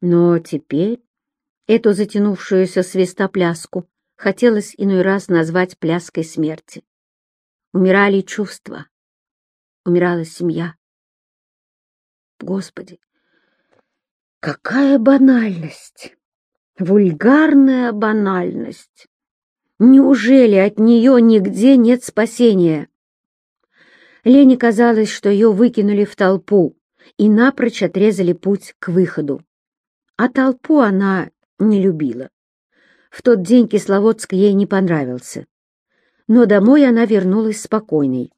Но теперь эту затянувшуюся свистопляску хотелось иной раз назвать пляской смерти. Умирали чувства, умирала семья. Господи, какая банальность! Вульгарная банальность! Неужели от нее нигде нет спасения? Лене казалось, что ее выкинули в толпу и напрочь отрезали путь к выходу. А толпу она не любила. В тот день Кисловодск ей не понравился. Но домой она вернулась спокойной.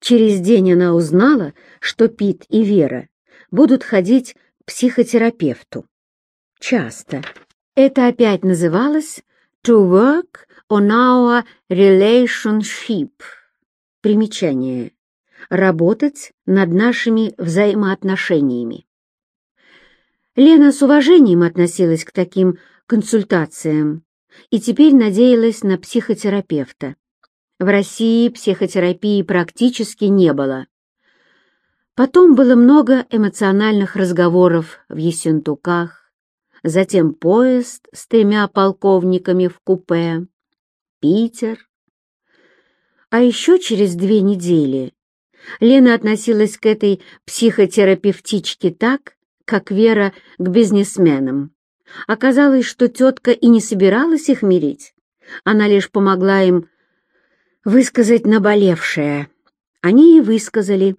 Через день она узнала, что Пит и Вера будут ходить к психотерапевту. Часто. Это опять называлось «to work on our relationship». Примечание. Работать над нашими взаимоотношениями. Лена с уважением относилась к таким консультациям и теперь надеялась на психотерапевта. В России психотерапии практически не было. Потом было много эмоциональных разговоров в Ессентуках, затем поезд с тремя полковниками в купе, Питер. А еще через две недели Лена относилась к этой психотерапевтичке так, как Вера к бизнесменам. Оказалось, что тетка и не собиралась их мирить. Она лишь помогла им высказать наболевшее. Они и высказали,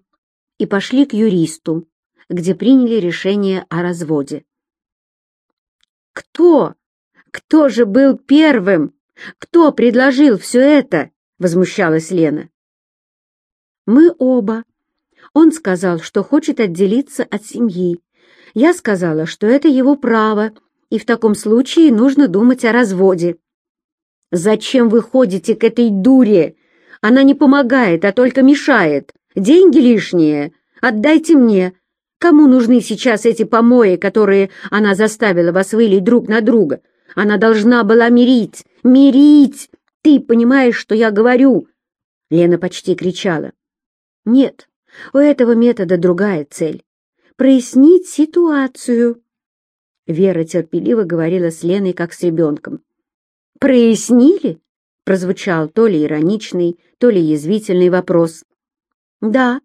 и пошли к юристу, где приняли решение о разводе. «Кто? Кто же был первым? Кто предложил все это?» — возмущалась Лена. «Мы оба. Он сказал, что хочет отделиться от семьи. Я сказала, что это его право, и в таком случае нужно думать о разводе. «Зачем вы ходите к этой дуре? Она не помогает, а только мешает. Деньги лишние. Отдайте мне. Кому нужны сейчас эти помои, которые она заставила вас вылить друг на друга? Она должна была мирить. Мирить! Ты понимаешь, что я говорю?» Лена почти кричала. «Нет, у этого метода другая цель. Прояснить ситуацию». Вера терпеливо говорила с Леной, как с ребенком. «Прояснили?» — прозвучал то ли ироничный, то ли язвительный вопрос. «Да,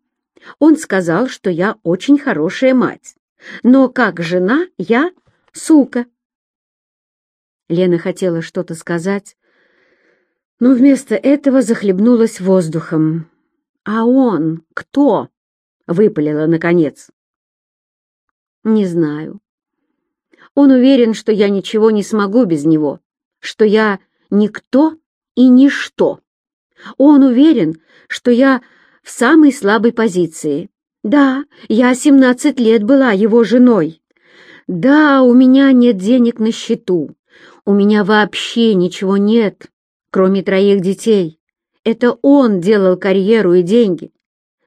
он сказал, что я очень хорошая мать, но как жена я сука». Лена хотела что-то сказать, но вместо этого захлебнулась воздухом. «А он кто?» — выпалила наконец. «Не знаю. Он уверен, что я ничего не смогу без него, что я никто и ничто. Он уверен, что я в самой слабой позиции. Да, я 17 лет была его женой. Да, у меня нет денег на счету. У меня вообще ничего нет, кроме троих детей. Это он делал карьеру и деньги.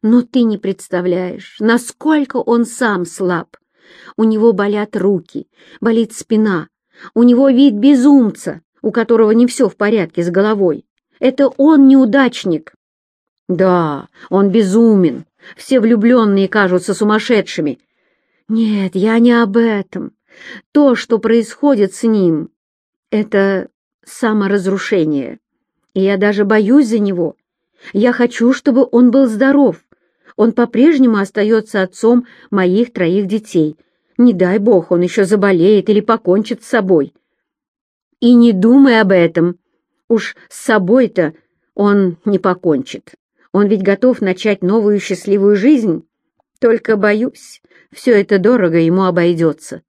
Но ты не представляешь, насколько он сам слаб. У него болят руки, болит спина. У него вид безумца у которого не все в порядке с головой. Это он неудачник. Да, он безумен. Все влюбленные кажутся сумасшедшими. Нет, я не об этом. То, что происходит с ним, это саморазрушение. И я даже боюсь за него. Я хочу, чтобы он был здоров. Он по-прежнему остается отцом моих троих детей. Не дай бог, он еще заболеет или покончит с собой. И не думай об этом. Уж с собой-то он не покончит. Он ведь готов начать новую счастливую жизнь. Только, боюсь, все это дорого ему обойдется.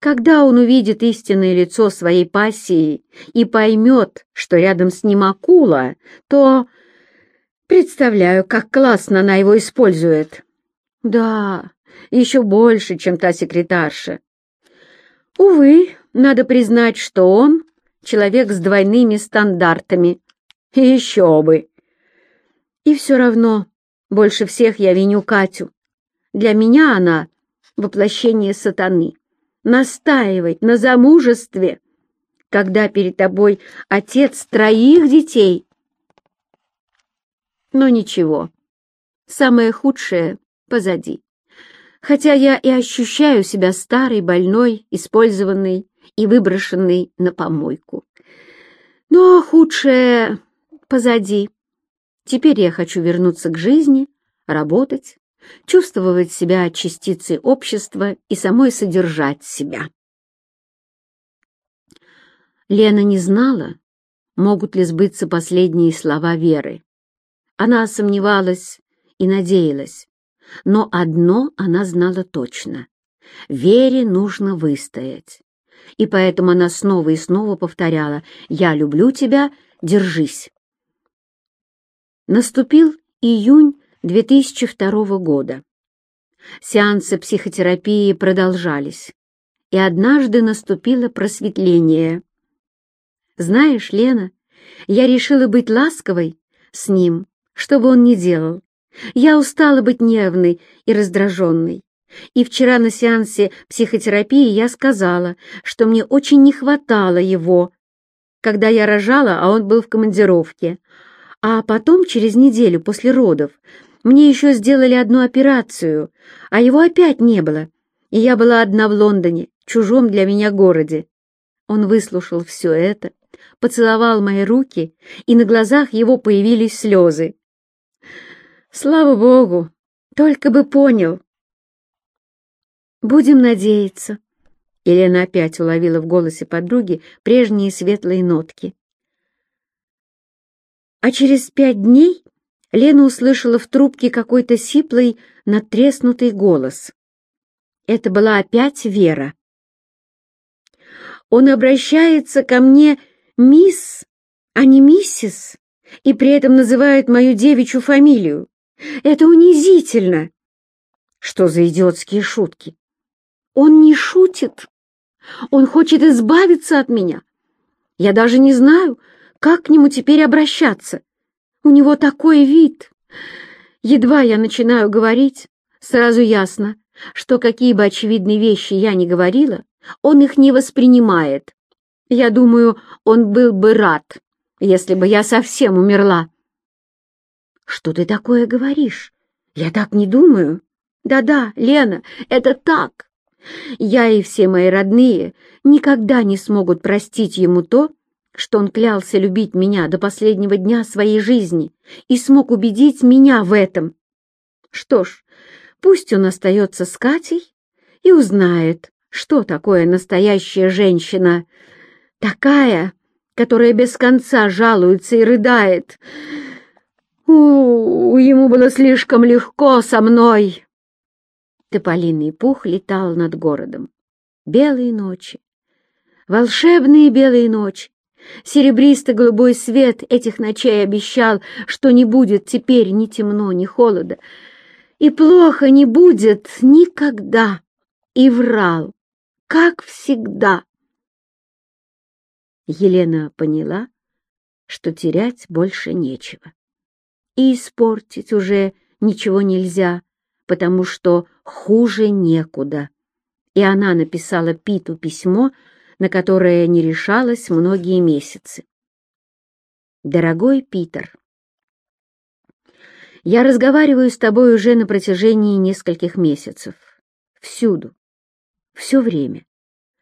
Когда он увидит истинное лицо своей пассии и поймет, что рядом с ним акула, то... Представляю, как классно она его использует. Да, еще больше, чем та секретарша. Увы, надо признать, что он человек с двойными стандартами. Еще бы! И все равно больше всех я виню Катю. Для меня она — воплощение сатаны. Настаивать на замужестве, когда перед тобой отец троих детей. Но ничего, самое худшее позади. хотя я и ощущаю себя старой, больной, использованной и выброшенной на помойку. Но худшее позади. Теперь я хочу вернуться к жизни, работать, чувствовать себя частицей общества и самой содержать себя. Лена не знала, могут ли сбыться последние слова Веры. Она сомневалась и надеялась, но одно она знала точно — Вере нужно выстоять. И поэтому она снова и снова повторяла «Я люблю тебя, держись». Наступил июнь 2002 года. Сеансы психотерапии продолжались, и однажды наступило просветление. «Знаешь, Лена, я решила быть ласковой с ним, что бы он ни делал. Я устала быть нервной и раздраженной. И вчера на сеансе психотерапии я сказала, что мне очень не хватало его, когда я рожала, а он был в командировке. А потом, через неделю после родов, мне еще сделали одну операцию, а его опять не было, и я была одна в Лондоне, чужом для меня городе. Он выслушал все это, поцеловал мои руки, и на глазах его появились слезы. Слава Богу, только бы понял. Будем надеяться. Елена опять уловила в голосе подруги прежние светлые нотки. А через пять дней Лена услышала в трубке какой-то сиплый, надтреснутый голос. Это была опять Вера. Он обращается ко мне «мисс», а не «миссис», и при этом называет мою девичью фамилию. Это унизительно. Что за идиотские шутки? Он не шутит. Он хочет избавиться от меня. Я даже не знаю, как к нему теперь обращаться. У него такой вид. Едва я начинаю говорить, сразу ясно, что какие бы очевидные вещи я ни говорила, он их не воспринимает. Я думаю, он был бы рад, если бы я совсем умерла. «Что ты такое говоришь? Я так не думаю». «Да-да, Лена, это так. Я и все мои родные никогда не смогут простить ему то, что он клялся любить меня до последнего дня своей жизни и смог убедить меня в этом. Что ж, пусть он остается с Катей и узнает, что такое настоящая женщина, такая, которая без конца жалуется и рыдает, у, ему было слишком легко со мной. Тополиный пух летал над городом. Белые ночи, волшебные белые ночи. Серебристо-голубой свет этих ночей обещал, что не будет теперь ни темно, ни холода, и плохо не будет никогда, и врал, как всегда. Елена поняла, что терять больше нечего и испортить уже ничего нельзя, потому что хуже некуда. И она написала Питу письмо, на которое не решалась многие месяцы. «Дорогой Питер, я разговариваю с тобой уже на протяжении нескольких месяцев. Всюду. Все время.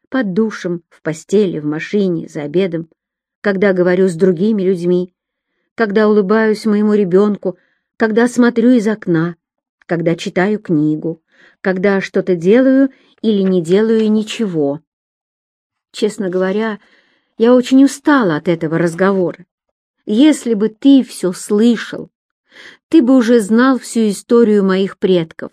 Под душем, в постели, в машине, за обедом, когда говорю с другими людьми, когда улыбаюсь моему ребенку, когда смотрю из окна, когда читаю книгу, когда что-то делаю или не делаю ничего. Честно говоря, я очень устала от этого разговора. Если бы ты все слышал, ты бы уже знал всю историю моих предков,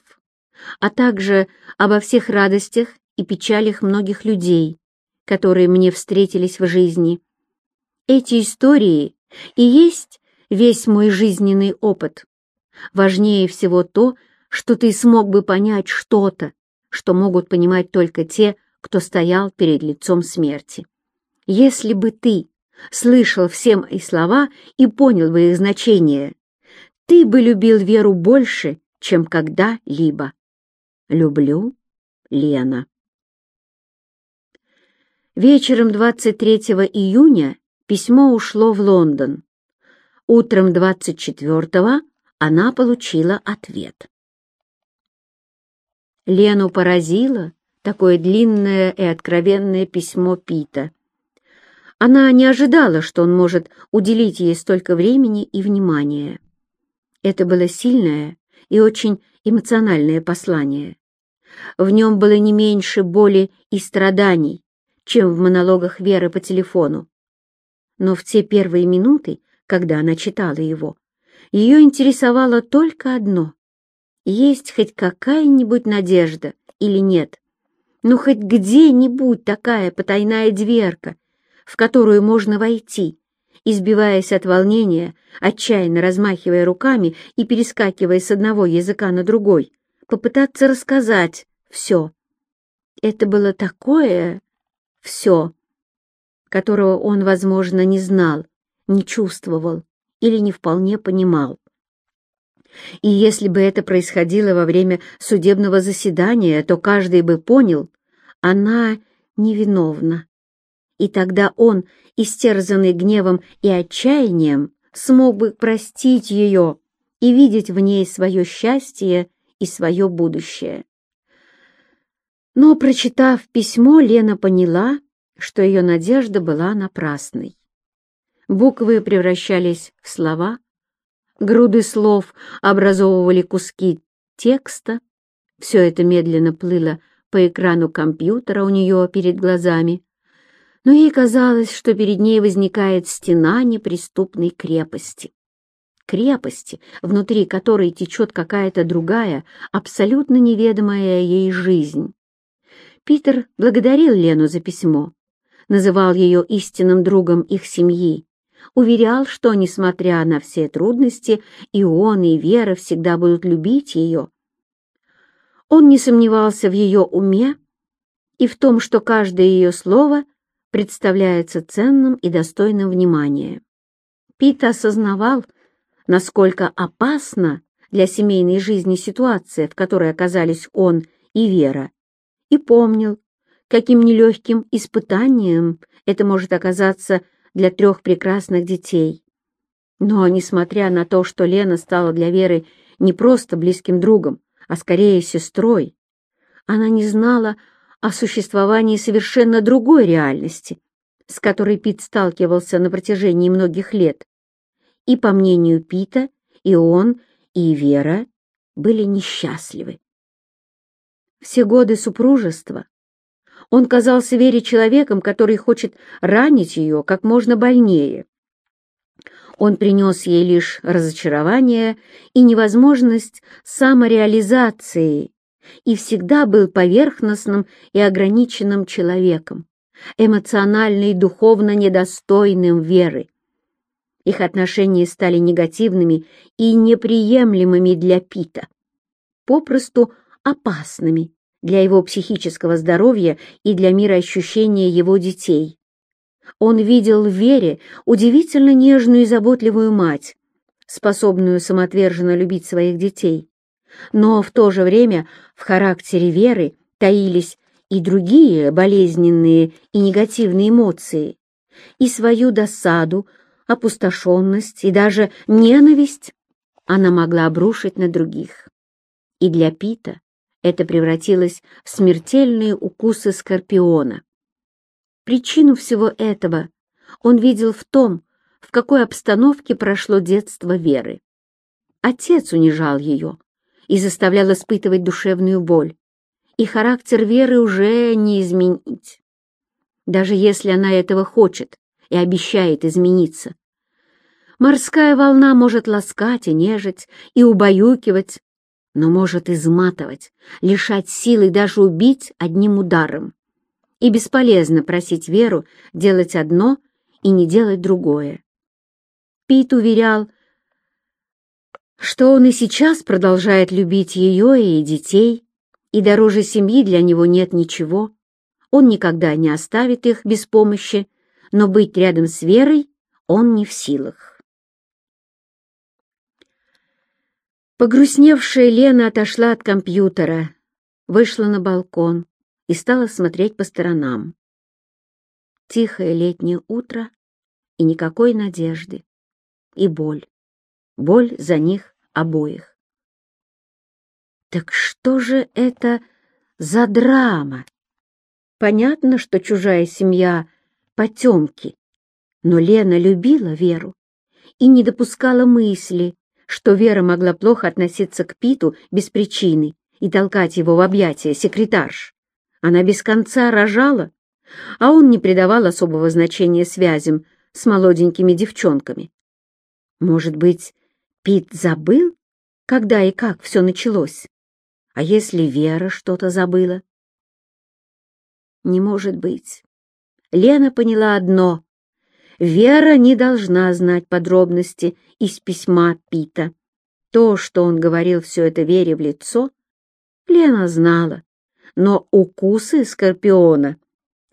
а также обо всех радостях и печалях многих людей, которые мне встретились в жизни. Эти истории и есть весь мой жизненный опыт. Важнее всего то, что ты смог бы понять что-то, что могут понимать только те, кто стоял перед лицом смерти. Если бы ты слышал все мои слова и понял бы их значение, ты бы любил Веру больше, чем когда-либо. Люблю, Лена. Вечером 23 июня письмо ушло в Лондон. Утром 24-го она получила ответ. Лену поразило такое длинное и откровенное письмо Пита. Она не ожидала, что он может уделить ей столько времени и внимания. Это было сильное и очень эмоциональное послание. В нем было не меньше боли и страданий, чем в монологах Веры по телефону. Но в те первые минуты, когда она читала его, ее интересовало только одно — есть хоть какая-нибудь надежда или нет. Ну, хоть где-нибудь такая потайная дверка, в которую можно войти, избиваясь от волнения, отчаянно размахивая руками и перескакивая с одного языка на другой, попытаться рассказать все. Это было такое все, которого он, возможно, не знал, не чувствовал или не вполне понимал. И если бы это происходило во время судебного заседания, то каждый бы понял, она невиновна. И тогда он, истерзанный гневом и отчаянием, смог бы простить ее и видеть в ней свое счастье и свое будущее. Но, прочитав письмо, Лена поняла, что ее надежда была напрасной. Буквы превращались в слова, груды слов образовывали куски текста, все это медленно плыло по экрану компьютера у нее перед глазами, но ей казалось, что перед ней возникает стена неприступной крепости. Крепости, внутри которой течет какая-то другая, абсолютно неведомая ей жизнь. Питер благодарил Лену за письмо, называл ее истинным другом их семьи, уверял, что, несмотря на все трудности, и он, и Вера всегда будут любить ее. Он не сомневался в ее уме и в том, что каждое ее слово представляется ценным и достойным внимания. Пит осознавал, насколько опасна для семейной жизни ситуация, в которой оказались он и Вера, и помнил, каким нелегким испытанием это может оказаться для трех прекрасных детей. Но, несмотря на то, что Лена стала для Веры не просто близким другом, а скорее сестрой, она не знала о существовании совершенно другой реальности, с которой Пит сталкивался на протяжении многих лет. И, по мнению Пита, и он, и Вера были несчастливы. Все годы супружества он казался Вере человеком, который хочет ранить ее как можно больнее. Он принес ей лишь разочарование и невозможность самореализации, и всегда был поверхностным и ограниченным человеком, эмоционально и духовно недостойным веры. Их отношения стали негативными и неприемлемыми для Пита, попросту опасными для его психического здоровья и для мироощущения его детей. Он видел в Вере удивительно нежную и заботливую мать, способную самоотверженно любить своих детей. Но в то же время в характере Веры таились и другие болезненные и негативные эмоции, и свою досаду, опустошенность и даже ненависть она могла обрушить на других. И для Пита это превратилось в смертельные укусы скорпиона. Причину всего этого он видел в том, в какой обстановке прошло детство Веры. Отец унижал ее и заставлял испытывать душевную боль, и характер Веры уже не изменить. Даже если она этого хочет и обещает измениться. Морская волна может ласкать и нежить, и убаюкивать, но может изматывать, лишать силы даже убить одним ударом и бесполезно просить Веру делать одно и не делать другое. Пит уверял, что он и сейчас продолжает любить ее и детей, и дороже семьи для него нет ничего. Он никогда не оставит их без помощи, но быть рядом с Верой он не в силах. Погрустневшая Лена отошла от компьютера, вышла на балкон и стала смотреть по сторонам. Тихое летнее утро и никакой надежды. И боль. Боль за них обоих. Так что же это за драма? Понятно, что чужая семья — потемки, но Лена любила Веру и не допускала мысли, что Вера могла плохо относиться к Питу без причины и толкать его в объятия секретарш. Она без конца рожала, а он не придавал особого значения связям с молоденькими девчонками. Может быть, Пит забыл, когда и как все началось? А если Вера что-то забыла? Не может быть. Лена поняла одно. Вера не должна знать подробности из письма Пита. То, что он говорил все это Вере в лицо, Лена знала, но укусы скорпиона,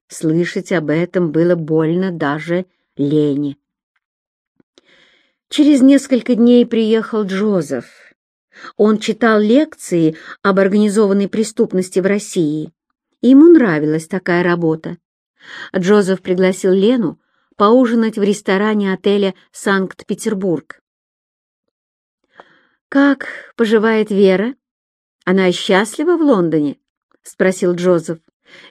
слышать об этом было больно даже Лене. Через несколько дней приехал Джозеф. Он читал лекции об организованной преступности в России. Ему нравилась такая работа. Джозеф пригласил Лену поужинать в ресторане отеля «Санкт-Петербург». «Как поживает Вера? Она счастлива в Лондоне?» — спросил Джозеф.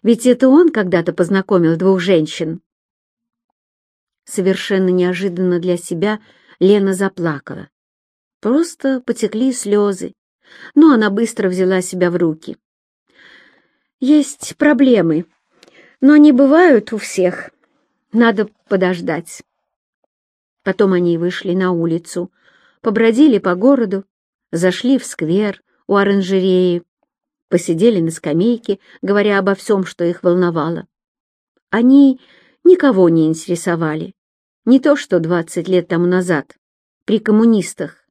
«Ведь это он когда-то познакомил двух женщин». Совершенно неожиданно для себя Лена заплакала. Просто потекли слезы, но она быстро взяла себя в руки. «Есть проблемы, но они бывают у всех. Надо подождать». Потом они вышли на улицу, побродили по городу, зашли в сквер у оранжереи, посидели на скамейке, говоря обо всем, что их волновало. Они никого не интересовали, не то что двадцать лет тому назад, при коммунистах.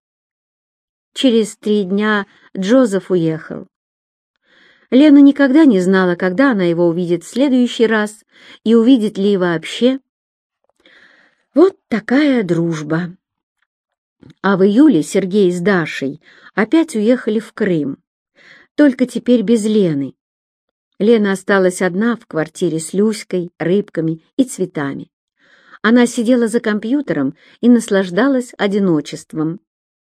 Через три дня Джозеф уехал. Лена никогда не знала, когда она его увидит в следующий раз и увидит ли вообще. Вот такая дружба. А в июле Сергей с Дашей опять уехали в Крым, только теперь без Лены. Лена осталась одна в квартире с Люськой, рыбками и цветами. Она сидела за компьютером и наслаждалась одиночеством.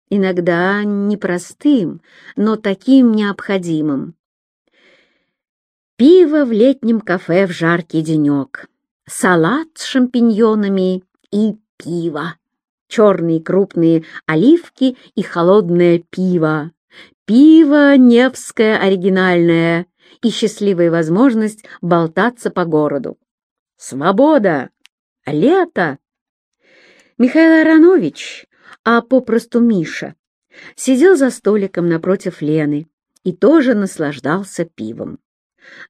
Иногда непростым, но таким необходимым. Пиво в летнем кафе в жаркий денек, салат с шампиньонами и пиво черные крупные оливки и холодное пиво. Пиво Невское оригинальное и счастливая возможность болтаться по городу. Свобода! Лето! Михаил Аронович, а попросту Миша, сидел за столиком напротив Лены и тоже наслаждался пивом.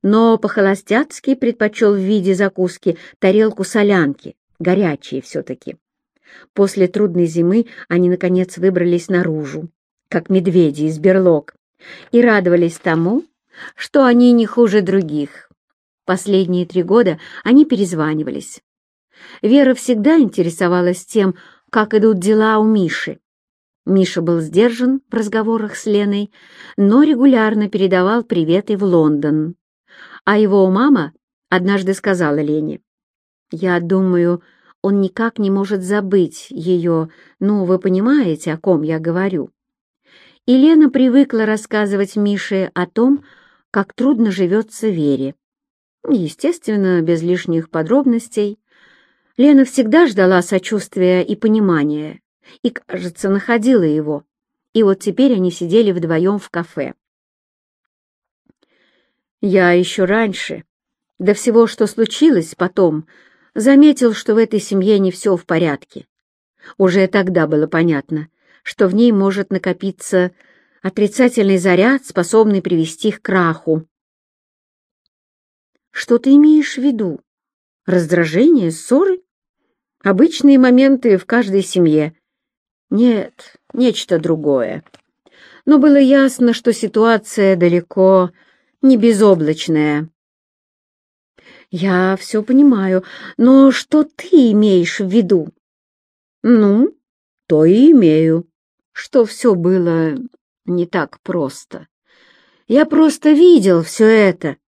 Но по-холостяцки предпочел в виде закуски тарелку солянки, горячие все-таки. После трудной зимы они, наконец, выбрались наружу, как медведи из берлог, и радовались тому, что они не хуже других. Последние три года они перезванивались. Вера всегда интересовалась тем, как идут дела у Миши. Миша был сдержан в разговорах с Леной, но регулярно передавал приветы в Лондон. А его мама однажды сказала Лене, «Я думаю, он никак не может забыть ее, ну, вы понимаете, о ком я говорю. И Лена привыкла рассказывать Мише о том, как трудно живется Вере. Естественно, без лишних подробностей. Лена всегда ждала сочувствия и понимания, и, кажется, находила его. И вот теперь они сидели вдвоем в кафе. Я еще раньше, до всего, что случилось потом, заметил, что в этой семье не все в порядке. Уже тогда было понятно, что в ней может накопиться отрицательный заряд, способный привести к краху. Что ты имеешь в виду? Раздражение, ссоры? Обычные моменты в каждой семье. Нет, нечто другое. Но было ясно, что ситуация далеко не безоблачная. «Я все понимаю, но что ты имеешь в виду?» «Ну, то и имею, что все было не так просто. Я просто видел все это».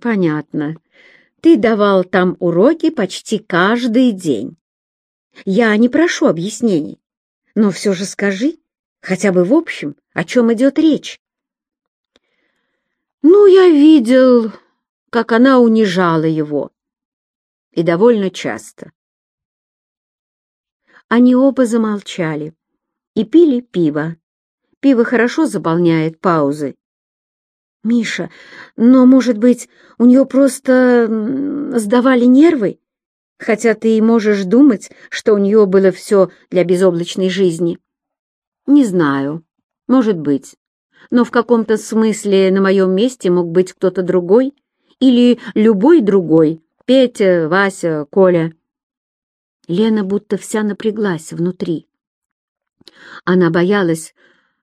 «Понятно. Ты давал там уроки почти каждый день. Я не прошу объяснений, но все же скажи, хотя бы в общем, о чем идет речь». Ну, я видел, как она унижала его. И довольно часто. Они оба замолчали и пили пиво. Пиво хорошо заполняет паузы. «Миша, но, может быть, у нее просто сдавали нервы? Хотя ты и можешь думать, что у нее было все для безоблачной жизни». «Не знаю. Может быть. Но в каком-то смысле на моем месте мог быть кто-то другой или любой другой. Петя, Вася, Коля». Лена будто вся напряглась внутри. Она боялась,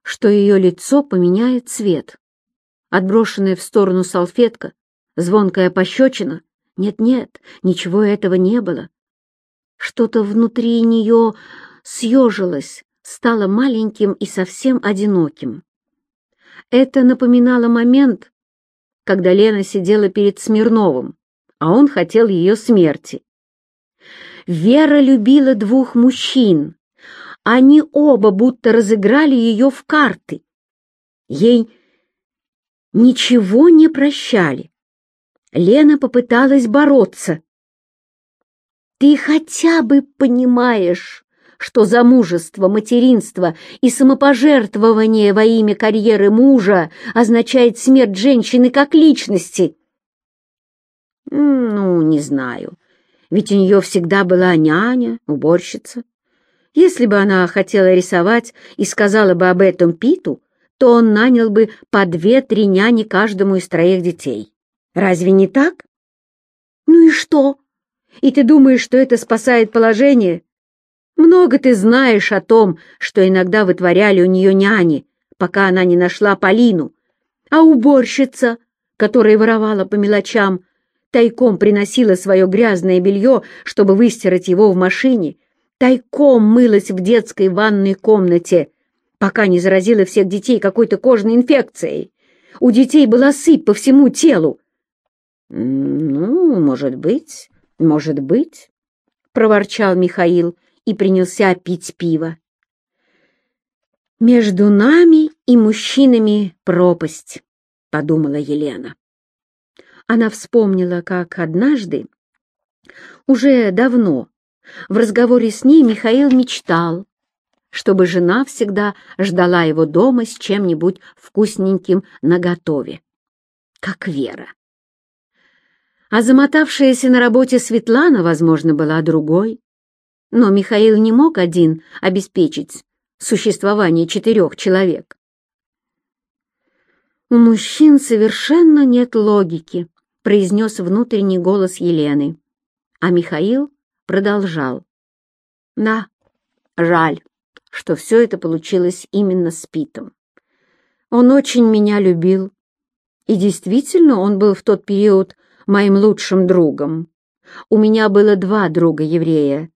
что ее лицо поменяет цвет. Отброшенная в сторону салфетка, звонкая пощечина. Нет-нет, ничего этого не было. Что-то внутри нее съежилось, стало маленьким и совсем одиноким. Это напоминало момент, когда Лена сидела перед Смирновым, а он хотел ее смерти. Вера любила двух мужчин. Они оба будто разыграли ее в карты. Ей ничего не прощали. Лена попыталась бороться. «Ты хотя бы понимаешь, что замужество, материнство и самопожертвование во имя карьеры мужа означает смерть женщины как личности?» «Ну, не знаю ведь у нее всегда была няня, уборщица. Если бы она хотела рисовать и сказала бы об этом Питу, то он нанял бы по две-три няни каждому из троих детей. Разве не так? Ну и что? И ты думаешь, что это спасает положение? Много ты знаешь о том, что иногда вытворяли у нее няни, пока она не нашла Полину. А уборщица, которая воровала по мелочам, тайком приносила свое грязное белье, чтобы выстирать его в машине, тайком мылась в детской ванной комнате, пока не заразила всех детей какой-то кожной инфекцией. У детей была сыпь по всему телу. «Ну, может быть, может быть», — проворчал Михаил и принялся пить пиво. «Между нами и мужчинами пропасть», — подумала Елена. Она вспомнила, как однажды, уже давно, в разговоре с ней Михаил мечтал, чтобы жена всегда ждала его дома с чем-нибудь вкусненьким наготове, как Вера. А замотавшаяся на работе Светлана, возможно, была другой. Но Михаил не мог один обеспечить существование четырех человек. У мужчин совершенно нет логики, произнес внутренний голос Елены. А Михаил продолжал. Да, жаль, что все это получилось именно с Питом. Он очень меня любил. И действительно, он был в тот период моим лучшим другом. У меня было два друга-еврея,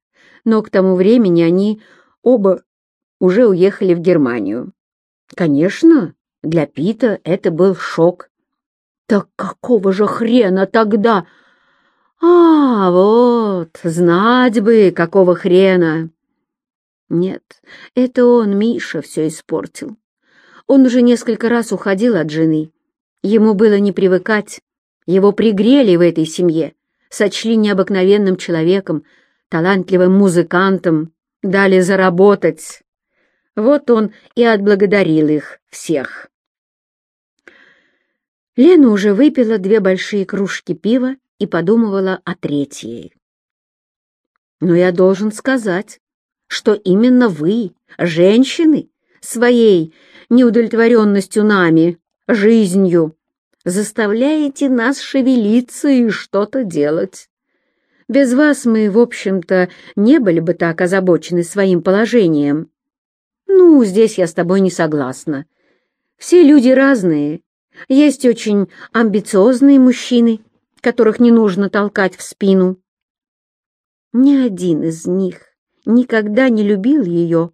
но к тому времени они оба уже уехали в Германию. Конечно, для Пита это был шок. Так какого же хрена тогда? А, вот, знать бы, какого хрена. Нет, это он, Миша, все испортил. Он уже несколько раз уходил от жены. Ему было не привыкать. Его пригрели в этой семье, сочли необыкновенным человеком, талантливым музыкантом, дали заработать. Вот он и отблагодарил их всех. Лена уже выпила две большие кружки пива и подумывала о третьей. Но я должен сказать, что именно вы, женщины, своей неудовлетворенностью нами, жизнью, заставляете нас шевелиться и что-то делать. Без вас мы, в общем-то, не были бы так озабочены своим положением. Ну, здесь я с тобой не согласна. Все люди разные, есть очень амбициозные мужчины, которых не нужно толкать в спину. Ни один из них никогда не любил ее